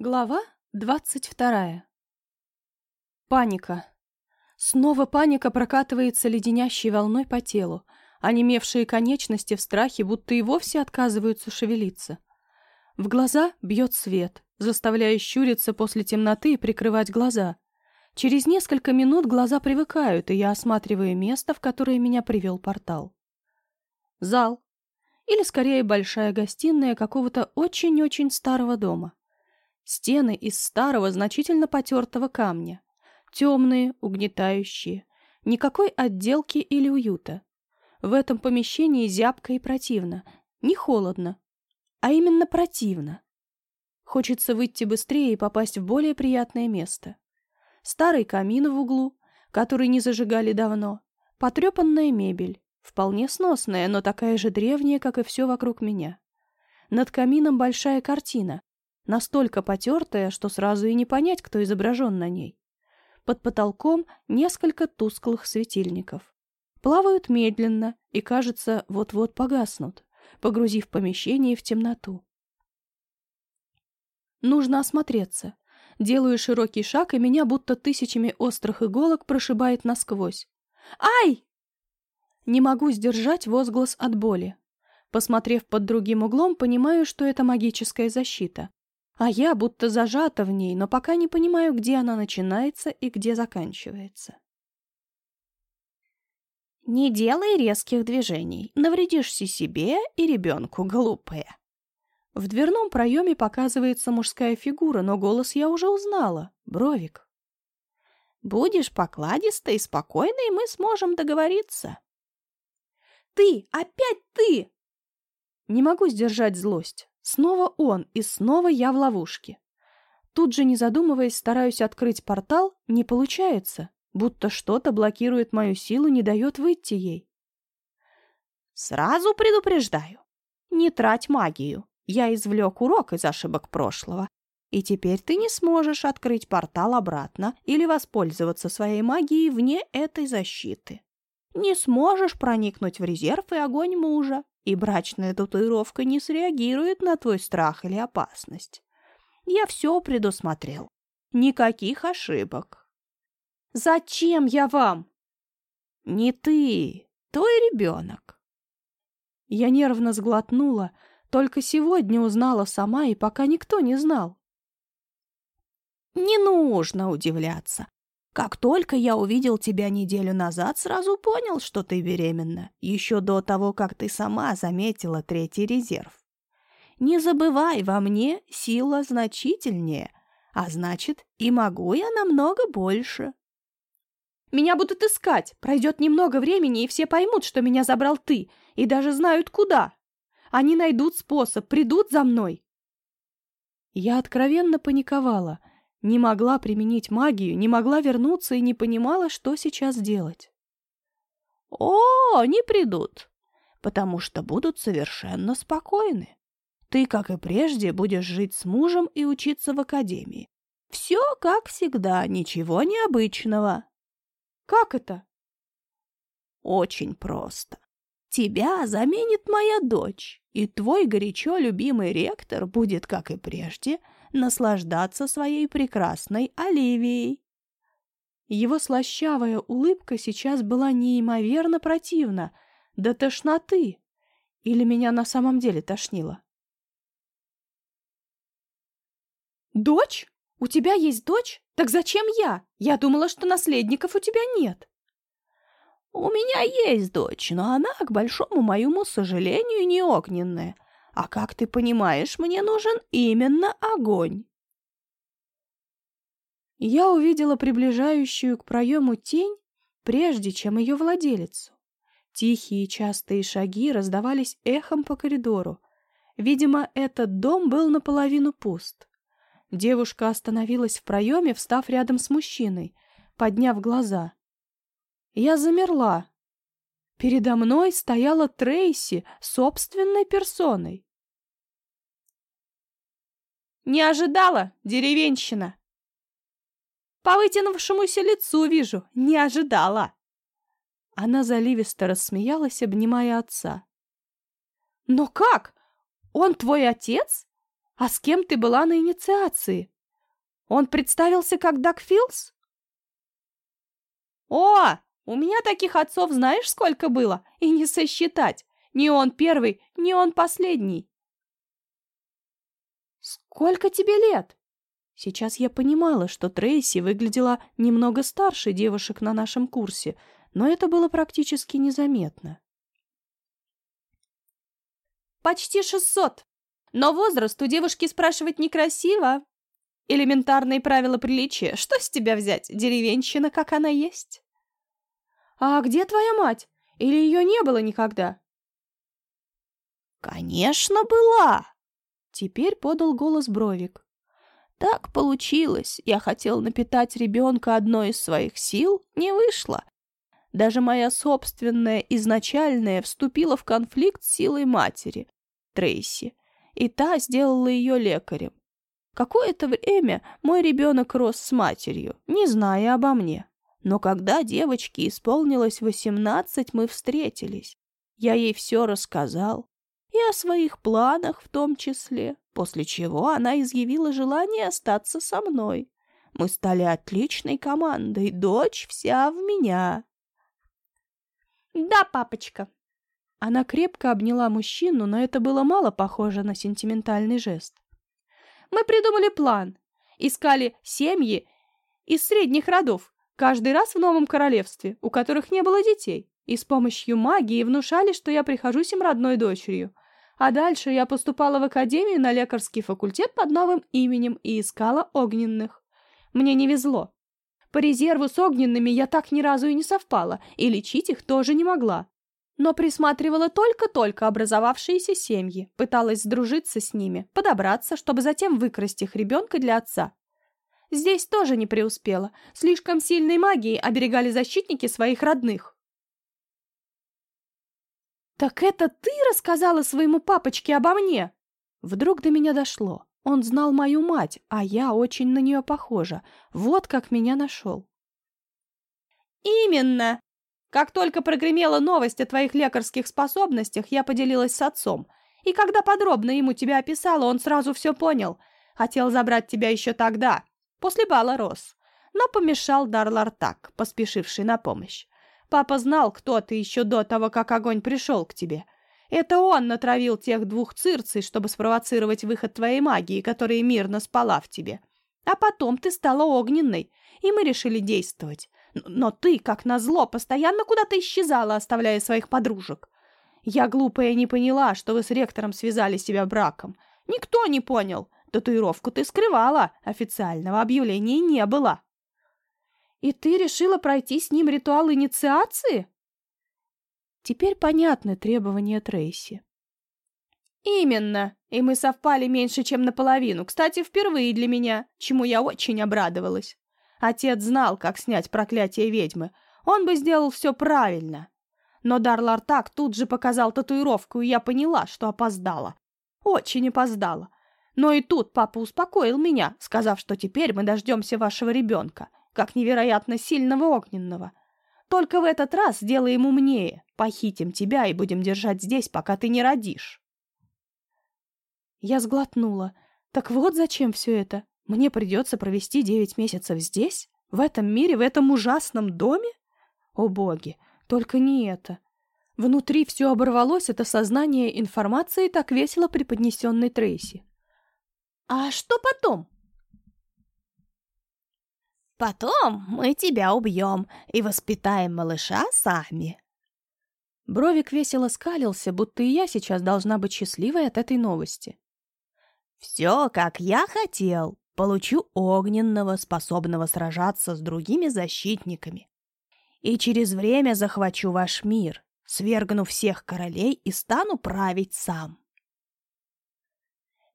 Глава двадцать вторая. Паника. Снова паника прокатывается леденящей волной по телу, а немевшие конечности в страхе будто и вовсе отказываются шевелиться. В глаза бьет свет, заставляя щуриться после темноты и прикрывать глаза. Через несколько минут глаза привыкают, и я осматриваю место, в которое меня привел портал. Зал. Или, скорее, большая гостиная какого-то очень-очень старого дома. Стены из старого, значительно потертого камня. Темные, угнетающие. Никакой отделки или уюта. В этом помещении зябко и противно. Не холодно, а именно противно. Хочется выйти быстрее и попасть в более приятное место. Старый камин в углу, который не зажигали давно. Потрепанная мебель. Вполне сносная, но такая же древняя, как и все вокруг меня. Над камином большая картина, настолько потертая, что сразу и не понять, кто изображен на ней. Под потолком несколько тусклых светильников. Плавают медленно и, кажется, вот-вот погаснут, погрузив помещение в темноту. Нужно осмотреться. Делаю широкий шаг, и меня будто тысячами острых иголок прошибает насквозь. «Ай!» Не могу сдержать возглас от боли. Посмотрев под другим углом, понимаю, что это магическая защита. А я будто зажата в ней, но пока не понимаю, где она начинается и где заканчивается. Не делай резких движений, навредишься себе и ребенку, глупая. В дверном проеме показывается мужская фигура, но голос я уже узнала. Бровик. Будешь покладистой и спокойной, мы сможем договориться. Ты! Опять ты! Не могу сдержать злость. Снова он, и снова я в ловушке. Тут же, не задумываясь, стараюсь открыть портал, не получается, будто что-то блокирует мою силу, не дает выйти ей. Сразу предупреждаю, не трать магию. Я извлек урок из ошибок прошлого, и теперь ты не сможешь открыть портал обратно или воспользоваться своей магией вне этой защиты. Не сможешь проникнуть в резерв и огонь мужа, и брачная татуировка не среагирует на твой страх или опасность. Я все предусмотрел. Никаких ошибок. Зачем я вам? Не ты, твой ребенок. Я нервно сглотнула, только сегодня узнала сама, и пока никто не знал. Не нужно удивляться. Как только я увидел тебя неделю назад, сразу понял, что ты беременна, еще до того, как ты сама заметила третий резерв. Не забывай, во мне сила значительнее, а значит, и могу я намного больше. Меня будут искать, пройдет немного времени, и все поймут, что меня забрал ты, и даже знают куда. Они найдут способ, придут за мной. Я откровенно паниковала — не могла применить магию, не могла вернуться и не понимала, что сейчас делать. «О, не придут, потому что будут совершенно спокойны. Ты, как и прежде, будешь жить с мужем и учиться в академии. Все как всегда, ничего необычного». «Как это?» «Очень просто. Тебя заменит моя дочь, и твой горячо любимый ректор будет, как и прежде, — наслаждаться своей прекрасной Оливией. Его слащавая улыбка сейчас была неимоверно противна, до тошноты. Или меня на самом деле тошнило? «Дочь? У тебя есть дочь? Так зачем я? Я думала, что наследников у тебя нет». «У меня есть дочь, но она, к большому моему сожалению, не огненная. А как ты понимаешь, мне нужен именно огонь. Я увидела приближающую к проему тень, прежде чем ее владелицу. Тихие частые шаги раздавались эхом по коридору. Видимо, этот дом был наполовину пуст. Девушка остановилась в проеме, встав рядом с мужчиной, подняв глаза. Я замерла. Передо мной стояла Трейси собственной персоной. Не ожидала, деревенщина. По вытянувшемуся лицу вижу, не ожидала. Она заливисто рассмеялась, обнимая отца. Но как? Он твой отец? А с кем ты была на инициации? Он представился как Дакфилс? О, у меня таких отцов знаешь сколько было? И не сосчитать. Ни он первый, ни он последний. Сколько тебе лет? Сейчас я понимала, что Трейси выглядела немного старше девушек на нашем курсе, но это было практически незаметно. Почти шестьсот. Но возраст у девушки спрашивать некрасиво. Элементарные правила приличия. Что с тебя взять? Деревенщина, как она есть. А где твоя мать? Или ее не было никогда? Конечно, была. Теперь подал голос Бровик. Так получилось. Я хотел напитать ребенка одной из своих сил, не вышло. Даже моя собственная изначальная вступила в конфликт с силой матери, Трейси, и та сделала ее лекарем. Какое-то время мой ребенок рос с матерью, не зная обо мне. Но когда девочке исполнилось восемнадцать, мы встретились. Я ей все рассказал. И о своих планах в том числе, после чего она изъявила желание остаться со мной. Мы стали отличной командой, дочь вся в меня. «Да, папочка». Она крепко обняла мужчину, но это было мало похоже на сентиментальный жест. Мы придумали план. Искали семьи из средних родов, каждый раз в новом королевстве, у которых не было детей, и с помощью магии внушали, что я прихожусь им родной дочерью. А дальше я поступала в академию на лекарский факультет под новым именем и искала огненных. Мне не везло. По резерву с огненными я так ни разу и не совпала, и лечить их тоже не могла но присматривала только-только образовавшиеся семьи, пыталась сдружиться с ними, подобраться, чтобы затем выкрасть их ребенка для отца. Здесь тоже не преуспела, слишком сильной магией оберегали защитники своих родных. «Так это ты рассказала своему папочке обо мне?» Вдруг до меня дошло. Он знал мою мать, а я очень на нее похожа. Вот как меня нашел. «Именно!» Как только прогремела новость о твоих лекарских способностях, я поделилась с отцом. И когда подробно ему тебя описала, он сразу все понял. Хотел забрать тебя еще тогда, после бала Рос. Но помешал Дарлартак, поспешивший на помощь. Папа знал, кто ты еще до того, как огонь пришел к тебе. Это он натравил тех двух цирцей, чтобы спровоцировать выход твоей магии, которая мирно спала в тебе. А потом ты стала огненной, и мы решили действовать. Но ты, как назло, постоянно куда-то исчезала, оставляя своих подружек. Я, глупая, не поняла, что вы с ректором связали себя браком. Никто не понял. Татуировку ты скрывала, официального объявления не было. И ты решила пройти с ним ритуал инициации? Теперь понятны требования Трейси. Именно. И мы совпали меньше, чем наполовину. Кстати, впервые для меня, чему я очень обрадовалась. Отец знал, как снять проклятие ведьмы. Он бы сделал все правильно. Но Дарлартак тут же показал татуировку, и я поняла, что опоздала. Очень опоздала. Но и тут папа успокоил меня, сказав, что теперь мы дождемся вашего ребенка, как невероятно сильного огненного. Только в этот раз сделаем умнее, похитим тебя и будем держать здесь, пока ты не родишь. Я сглотнула. Так вот зачем все это? Мне придется провести девять месяцев здесь? В этом мире, в этом ужасном доме? О боги, только не это. Внутри все оборвалось, это сознание информации, так весело преподнесенной Трейси. «А что потом?» «Потом мы тебя убьем и воспитаем малыша сами». Бровик весело скалился, будто и я сейчас должна быть счастливой от этой новости. «Все, как я хотел. Получу огненного, способного сражаться с другими защитниками. И через время захвачу ваш мир, свергну всех королей и стану править сам.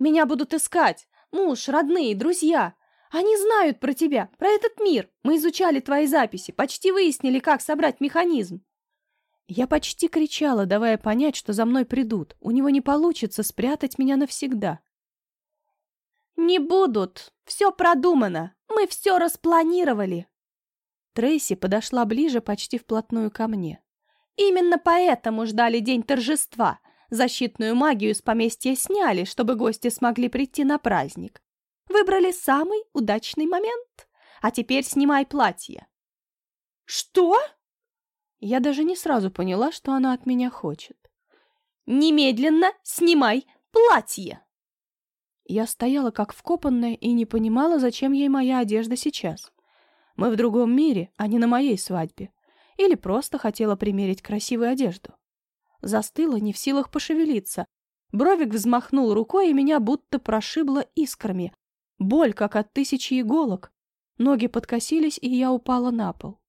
Меня будут искать. Муж, родные, друзья. Они знают про тебя, про этот мир. Мы изучали твои записи, почти выяснили, как собрать механизм. Я почти кричала, давая понять, что за мной придут. У него не получится спрятать меня навсегда. «Не будут. Все продумано. Мы все распланировали». Трейси подошла ближе почти вплотную ко мне. «Именно поэтому ждали день торжества. Защитную магию с поместья сняли, чтобы гости смогли прийти на праздник. Выбрали самый удачный момент. А теперь снимай платье. Что? Я даже не сразу поняла, что она от меня хочет. Немедленно снимай платье. Я стояла как вкопанная и не понимала, зачем ей моя одежда сейчас. Мы в другом мире, а не на моей свадьбе. Или просто хотела примерить красивую одежду. Застыла, не в силах пошевелиться. Бровик взмахнул рукой, и меня будто прошибло искрами. Боль, как от тысячи иголок. Ноги подкосились, и я упала на пол.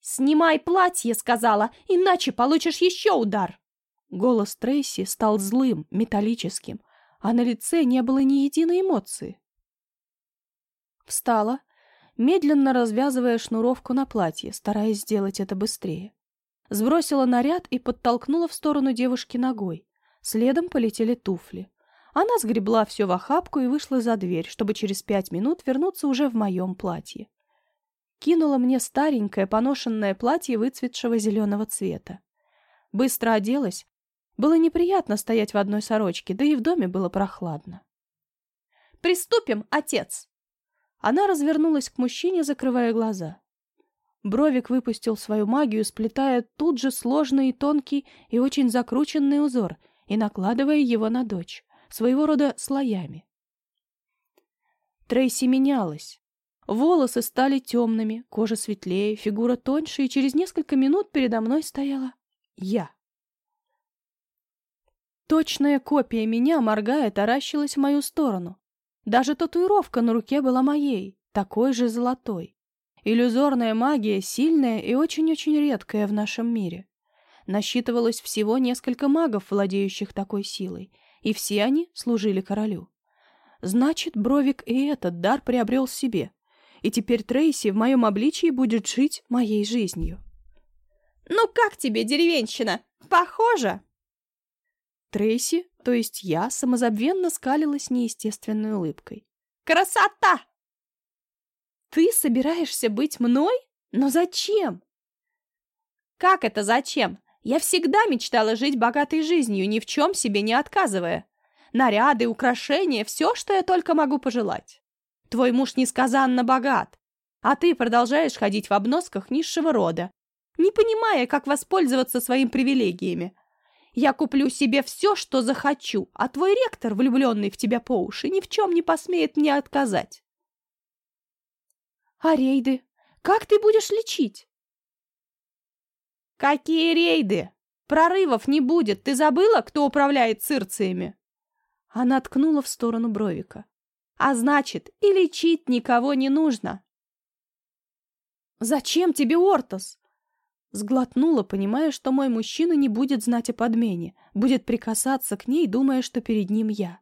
«Снимай платье!» — сказала, «иначе получишь еще удар!» Голос Трейси стал злым, металлическим, а на лице не было ни единой эмоции. Встала, медленно развязывая шнуровку на платье, стараясь сделать это быстрее. Сбросила наряд и подтолкнула в сторону девушки ногой. Следом полетели туфли. Она сгребла все в охапку и вышла за дверь, чтобы через пять минут вернуться уже в моем платье. Кинула мне старенькое поношенное платье выцветшего зеленого цвета. Быстро оделась. Было неприятно стоять в одной сорочке, да и в доме было прохладно. «Приступим, отец!» Она развернулась к мужчине, закрывая глаза. Бровик выпустил свою магию, сплетая тут же сложный и тонкий и очень закрученный узор и накладывая его на дочь, своего рода слоями. Трейси менялась. Волосы стали темными, кожа светлее, фигура тоньше, и через несколько минут передо мной стояла я. Точная копия меня, моргая, таращилась в мою сторону. Даже татуировка на руке была моей, такой же золотой. Иллюзорная магия сильная и очень-очень редкая в нашем мире. Насчитывалось всего несколько магов, владеющих такой силой, и все они служили королю. Значит, Бровик и этот дар приобрел себе, и теперь Трейси в моем обличии будет жить моей жизнью. «Ну как тебе, деревенщина? Похоже?» Трейси, то есть я, самозабвенно скалилась неестественной улыбкой. «Красота!» «Ты собираешься быть мной? Но зачем?» «Как это зачем? Я всегда мечтала жить богатой жизнью, ни в чем себе не отказывая. Наряды, украшения, все, что я только могу пожелать. Твой муж несказанно богат, а ты продолжаешь ходить в обносках низшего рода, не понимая, как воспользоваться своими привилегиями. Я куплю себе все, что захочу, а твой ректор, влюбленный в тебя по уши, ни в чем не посмеет мне отказать. А рейды? Как ты будешь лечить? Какие рейды? Прорывов не будет. Ты забыла, кто управляет цирциями? Она ткнула в сторону Бровика. А значит, и лечить никого не нужно. Зачем тебе Ортос? Сглотнула, понимая, что мой мужчина не будет знать о подмене, будет прикасаться к ней, думая, что перед ним я.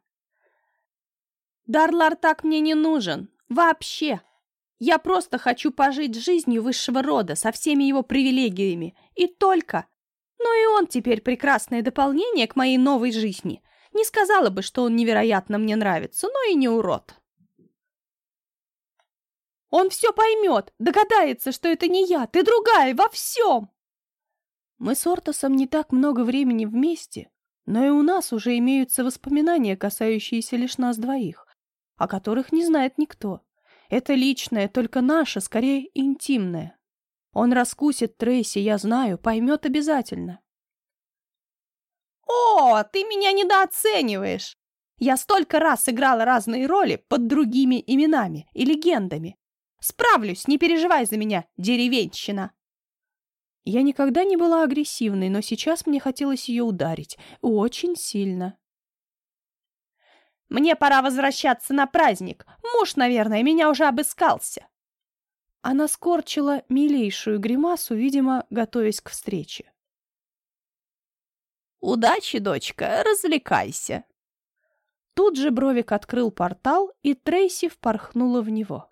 Дарлар так мне не нужен. Вообще. Я просто хочу пожить жизнью высшего рода со всеми его привилегиями. И только. Но и он теперь прекрасное дополнение к моей новой жизни. Не сказала бы, что он невероятно мне нравится, но и не урод. Он все поймет, догадается, что это не я, ты другая во всем. Мы с Ортосом не так много времени вместе, но и у нас уже имеются воспоминания, касающиеся лишь нас двоих, о которых не знает никто. Это личное, только наше, скорее интимное. Он раскусит Трейси, я знаю, поймет обязательно. «О, ты меня недооцениваешь! Я столько раз играла разные роли под другими именами и легендами, Справлюсь, не переживай за меня, деревенщина!» Я никогда не была агрессивной, но сейчас мне хотелось ее ударить. Очень сильно. «Мне пора возвращаться на праздник. Муж, наверное, меня уже обыскался». Она скорчила милейшую гримасу, видимо, готовясь к встрече. «Удачи, дочка, развлекайся!» Тут же Бровик открыл портал, и Трейси впорхнула в него.